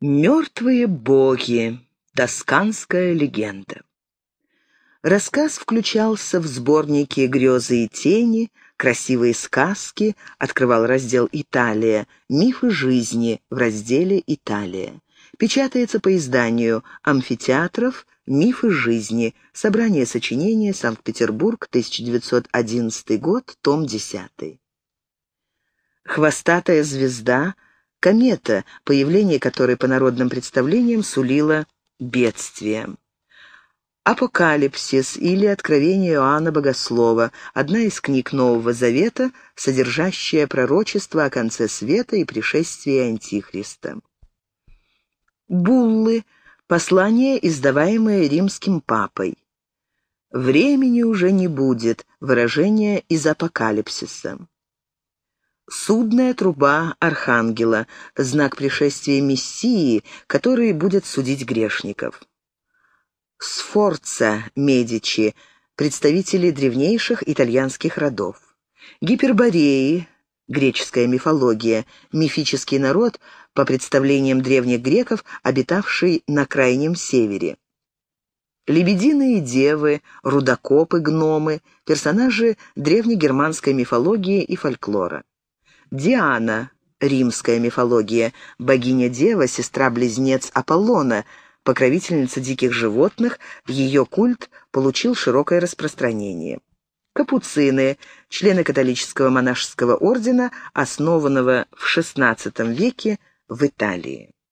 Мертвые боги. Тосканская легенда. Рассказ включался в сборники «Грезы и тени», «Красивые сказки», открывал раздел «Италия», «Мифы жизни» в разделе «Италия». Печатается по изданию «Амфитеатров. Мифы жизни. Собрание сочинения. Санкт-Петербург. 1911 год. Том 10». «Хвостатая звезда» комета, появление которой по народным представлениям сулило бедствие. «Апокалипсис» или «Откровение Иоанна Богослова» — одна из книг Нового Завета, содержащая пророчество о конце света и пришествии Антихриста. Буллы — послание, издаваемое римским папой. «Времени уже не будет» — выражение из Апокалипсиса. Судная труба Архангела — знак пришествия Мессии, который будет судить грешников. Сфорца Медичи — представители древнейших итальянских родов. Гипербореи — греческая мифология, мифический народ, по представлениям древних греков, обитавший на крайнем севере. Лебединые девы, рудокопы, гномы — персонажи древнегерманской мифологии и фольклора. Диана, римская мифология, богиня-дева, сестра-близнец Аполлона, покровительница диких животных, ее культ получил широкое распространение. Капуцины, члены католического монашеского ордена, основанного в XVI веке в Италии.